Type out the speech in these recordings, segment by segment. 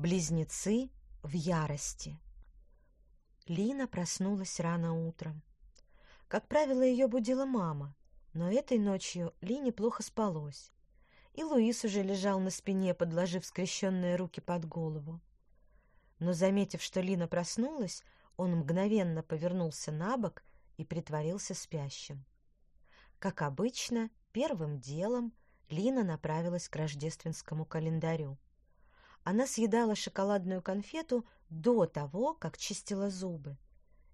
Близнецы в ярости. Лина проснулась рано утром. Как правило, ее будила мама, но этой ночью Лине плохо спалось. И Луис уже лежал на спине, подложив скрещенные руки под голову. Но, заметив, что Лина проснулась, он мгновенно повернулся на бок и притворился спящим. Как обычно, первым делом Лина направилась к рождественскому календарю. Она съедала шоколадную конфету до того, как чистила зубы,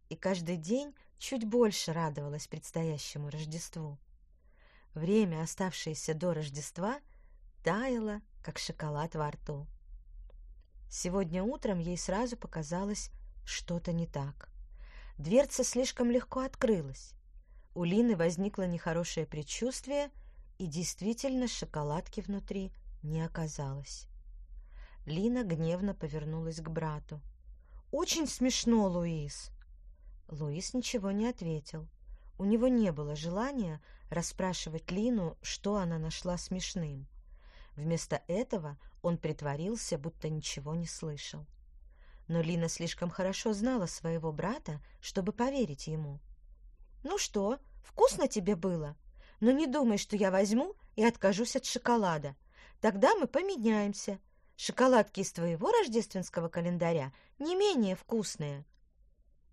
и каждый день чуть больше радовалась предстоящему Рождеству. Время, оставшееся до Рождества, таяло, как шоколад во рту. Сегодня утром ей сразу показалось что-то не так. Дверца слишком легко открылась. У Лины возникло нехорошее предчувствие, и действительно шоколадки внутри не оказалось. Лина гневно повернулась к брату. «Очень смешно, Луис!» Луис ничего не ответил. У него не было желания расспрашивать Лину, что она нашла смешным. Вместо этого он притворился, будто ничего не слышал. Но Лина слишком хорошо знала своего брата, чтобы поверить ему. «Ну что, вкусно тебе было? Но не думай, что я возьму и откажусь от шоколада. Тогда мы поменяемся. Шоколадки из твоего рождественского календаря не менее вкусные».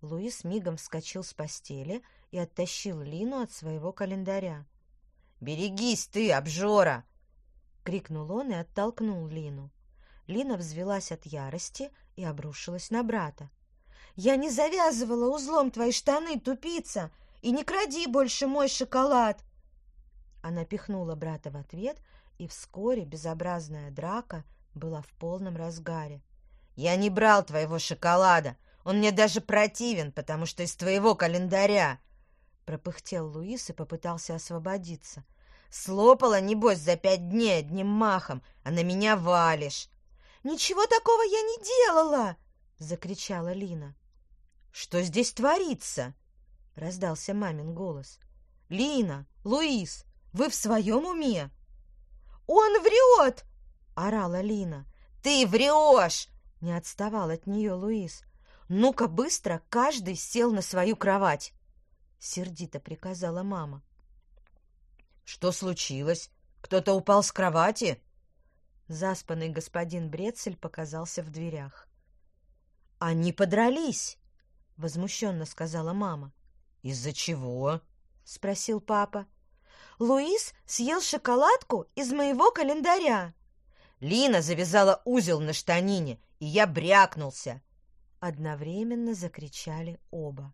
Луис мигом вскочил с постели и оттащил Лину от своего календаря. «Берегись ты, обжора!» — крикнул он и оттолкнул Лину. Лина взвелась от ярости и обрушилась на брата. «Я не завязывала узлом твои штаны, тупица, и не кради больше мой шоколад!» Она пихнула брата в ответ, и вскоре безобразная драка была в полном разгаре. «Я не брал твоего шоколада! Он мне даже противен, потому что из твоего календаря!» Пропыхтел Луис и попытался освободиться. «Слопала, небось, за пять дней одним махом, а на меня валишь!» «Ничего такого я не делала!» — закричала Лина. «Что здесь творится?» — раздался мамин голос. «Лина, Луис, вы в своем уме?» «Он врет!» — орала Лина. «Ты врешь!» — не отставал от нее Луис. «Ну-ка быстро каждый сел на свою кровать!» — сердито приказала мама. «Что случилось? Кто-то упал с кровати?» Заспанный господин Брецель показался в дверях. «Они подрались!» — возмущенно сказала мама. «Из-за чего?» — спросил папа. «Луис съел шоколадку из моего календаря!» Лина завязала узел на штанине, и я брякнулся. Одновременно закричали оба.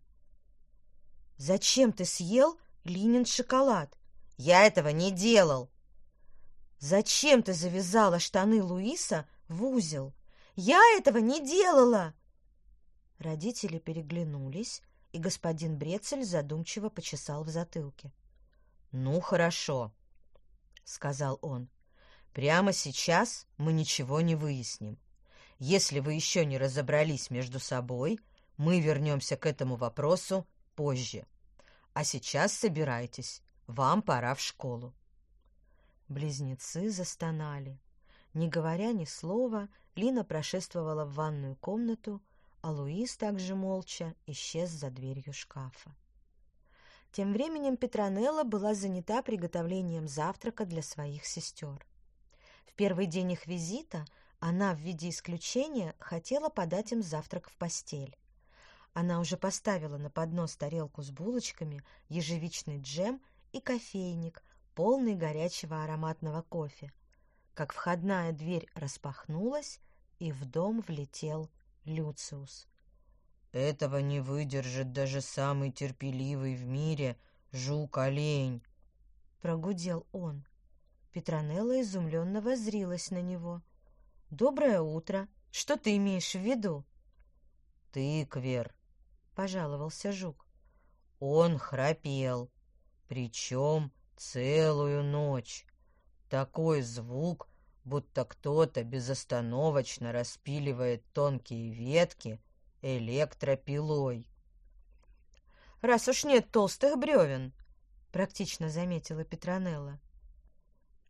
«Зачем ты съел Линин шоколад?» «Я этого не делал!» «Зачем ты завязала штаны Луиса в узел?» «Я этого не делала!» Родители переглянулись, и господин Брецель задумчиво почесал в затылке. «Ну, хорошо», — сказал он. Прямо сейчас мы ничего не выясним. Если вы еще не разобрались между собой, мы вернемся к этому вопросу позже. А сейчас собирайтесь, вам пора в школу. Близнецы застонали. Не говоря ни слова, Лина прошествовала в ванную комнату, а Луис также молча исчез за дверью шкафа. Тем временем Петронелла была занята приготовлением завтрака для своих сестер. В первый день их визита она в виде исключения хотела подать им завтрак в постель. Она уже поставила на поднос тарелку с булочками, ежевичный джем и кофейник, полный горячего ароматного кофе. Как входная дверь распахнулась, и в дом влетел Люциус. «Этого не выдержит даже самый терпеливый в мире жук-олень», — прогудел он. Петронелла изумленно воззрилась на него. «Доброе утро! Что ты имеешь в виду?» «Тыквер», — пожаловался жук. «Он храпел, причем целую ночь. Такой звук, будто кто-то безостановочно распиливает тонкие ветки электропилой». «Раз уж нет толстых бревен», — практично заметила Петронелла.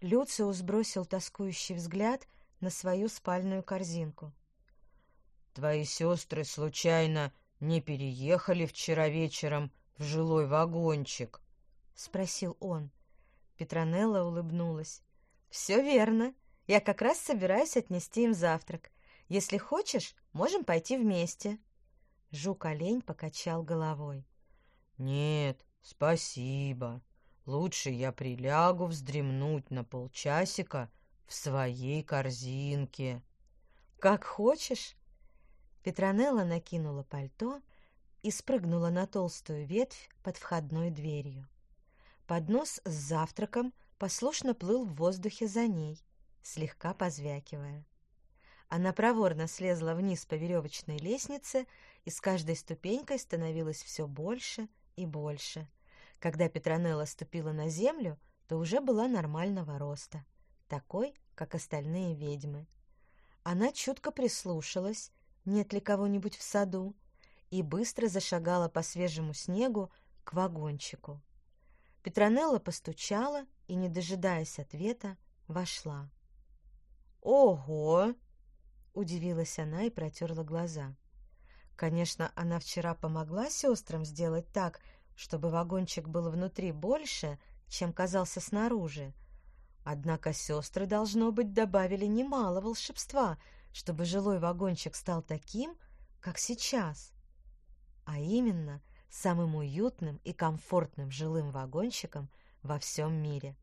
Люциус бросил тоскующий взгляд на свою спальную корзинку. твои сестры случайно не переехали вчера вечером в жилой вагончик?» — спросил он. Петронелла улыбнулась. «Все верно. Я как раз собираюсь отнести им завтрак. Если хочешь, можем пойти вместе». Жук-олень покачал головой. «Нет, спасибо. Лучше я прилягу вздремнуть на полчасика в своей корзинке». «Как хочешь». Петронелла накинула пальто и спрыгнула на толстую ветвь под входной дверью. Поднос с завтраком послушно плыл в воздухе за ней, слегка позвякивая. Она проворно слезла вниз по веревочной лестнице, и с каждой ступенькой становилось все больше и больше. Когда Петронелла ступила на землю, то уже была нормального роста, такой, как остальные ведьмы. Она чутко прислушалась, нет ли кого-нибудь в саду, и быстро зашагала по свежему снегу к вагончику. Петронелла постучала и, не дожидаясь ответа, вошла. «Ого!» — удивилась она и протерла глаза. Конечно, она вчера помогла сестрам сделать так, чтобы вагончик был внутри больше, чем казался снаружи. Однако сестры, должно быть, добавили немало волшебства, чтобы жилой вагончик стал таким, как сейчас. А именно, самым уютным и комфортным жилым вагончиком во всем мире.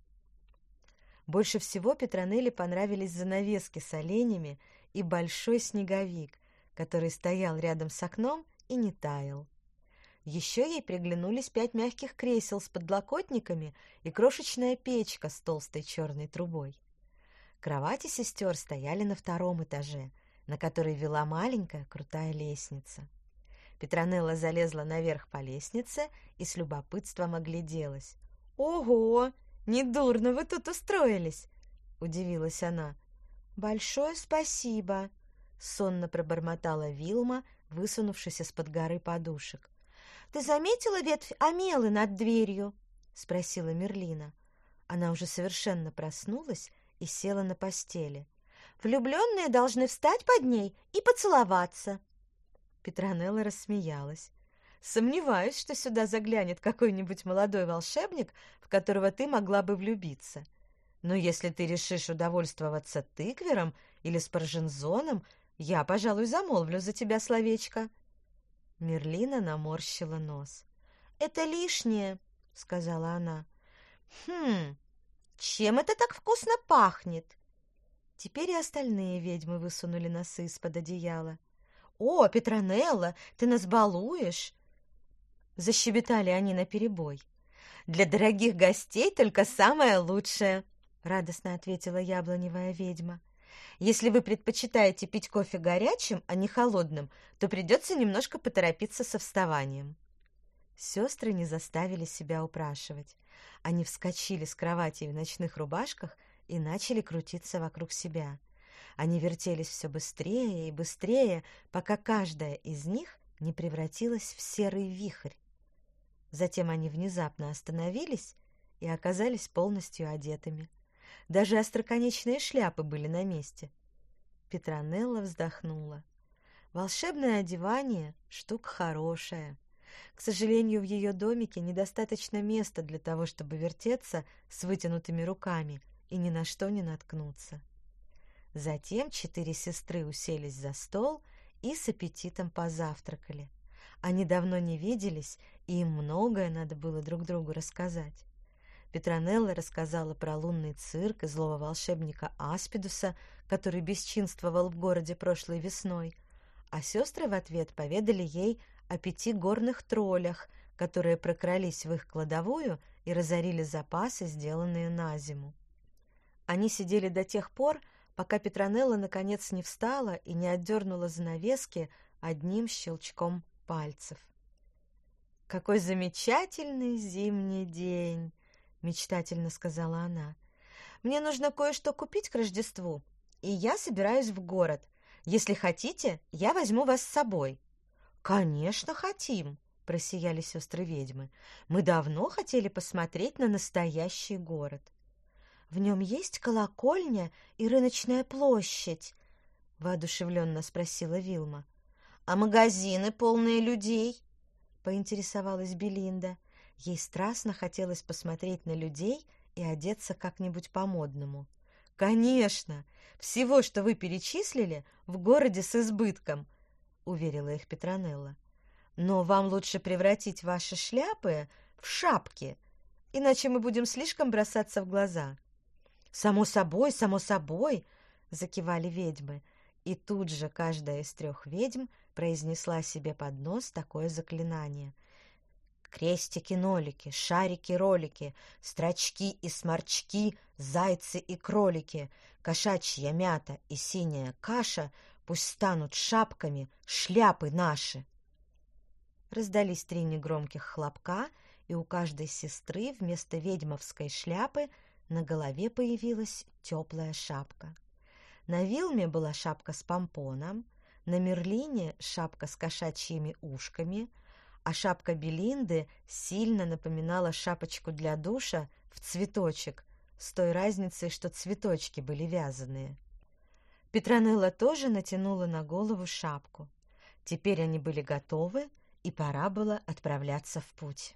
Больше всего Петронелле понравились занавески с оленями и большой снеговик, который стоял рядом с окном и не таял. Еще ей приглянулись пять мягких кресел с подлокотниками и крошечная печка с толстой черной трубой. Кровати сестер стояли на втором этаже, на который вела маленькая крутая лестница. Петронелла залезла наверх по лестнице и с любопытством огляделась. «Ого! Недурно вы тут устроились!» — удивилась она. «Большое спасибо!» — сонно пробормотала Вилма, высунувшись из-под горы подушек. «Ты заметила ветвь амелы над дверью?» — спросила Мерлина. Она уже совершенно проснулась и села на постели. «Влюбленные должны встать под ней и поцеловаться!» Петронелла рассмеялась. «Сомневаюсь, что сюда заглянет какой-нибудь молодой волшебник, в которого ты могла бы влюбиться. Но если ты решишь удовольствоваться тыквером или спаржензоном, я, пожалуй, замолвлю за тебя словечко». Мерлина наморщила нос. «Это лишнее», — сказала она. «Хм, чем это так вкусно пахнет?» Теперь и остальные ведьмы высунули носы из-под одеяла. «О, Петронелла, ты нас балуешь!» Защебетали они наперебой. «Для дорогих гостей только самое лучшее!» Радостно ответила яблоневая ведьма. «Если вы предпочитаете пить кофе горячим, а не холодным, то придется немножко поторопиться со вставанием». Сестры не заставили себя упрашивать. Они вскочили с кровати в ночных рубашках и начали крутиться вокруг себя. Они вертелись все быстрее и быстрее, пока каждая из них не превратилась в серый вихрь. Затем они внезапно остановились и оказались полностью одетыми. Даже остроконечные шляпы были на месте. Петронелла вздохнула. Волшебное одевание — штука хорошая. К сожалению, в ее домике недостаточно места для того, чтобы вертеться с вытянутыми руками и ни на что не наткнуться. Затем четыре сестры уселись за стол и с аппетитом позавтракали. Они давно не виделись, и им многое надо было друг другу рассказать. Петронелла рассказала про лунный цирк и злого волшебника Аспидуса, который бесчинствовал в городе прошлой весной, а сестры в ответ поведали ей о пяти горных троллях, которые прокрались в их кладовую и разорили запасы, сделанные на зиму. Они сидели до тех пор, пока Петронелла наконец не встала и не отдернула занавески одним щелчком пальцев. «Какой замечательный зимний день!» — мечтательно сказала она. «Мне нужно кое-что купить к Рождеству, и я собираюсь в город. Если хотите, я возьму вас с собой». «Конечно, хотим!» — просияли сестры-ведьмы. «Мы давно хотели посмотреть на настоящий город». В нем есть колокольня и рыночная площадь? воодушевленно спросила Вилма. А магазины, полные людей?» — поинтересовалась Белинда. Ей страстно хотелось посмотреть на людей и одеться как-нибудь по-модному. «Конечно! Всего, что вы перечислили, в городе с избытком», — уверила их Петронелла. «Но вам лучше превратить ваши шляпы в шапки, иначе мы будем слишком бросаться в глаза». «Само собой, само собой!» — закивали ведьмы. И тут же каждая из трех ведьм произнесла себе под нос такое заклинание — Крестики-нолики, шарики-ролики, строчки и сморчки, зайцы и кролики, кошачья мята и синяя каша пусть станут шапками шляпы наши. Раздались три негромких хлопка, и у каждой сестры вместо ведьмовской шляпы на голове появилась теплая шапка. На Вилме была шапка с помпоном, на Мерлине шапка с кошачьими ушками — а шапка Белинды сильно напоминала шапочку для душа в цветочек, с той разницей, что цветочки были вязаные. Петронелла тоже натянула на голову шапку. Теперь они были готовы, и пора было отправляться в путь.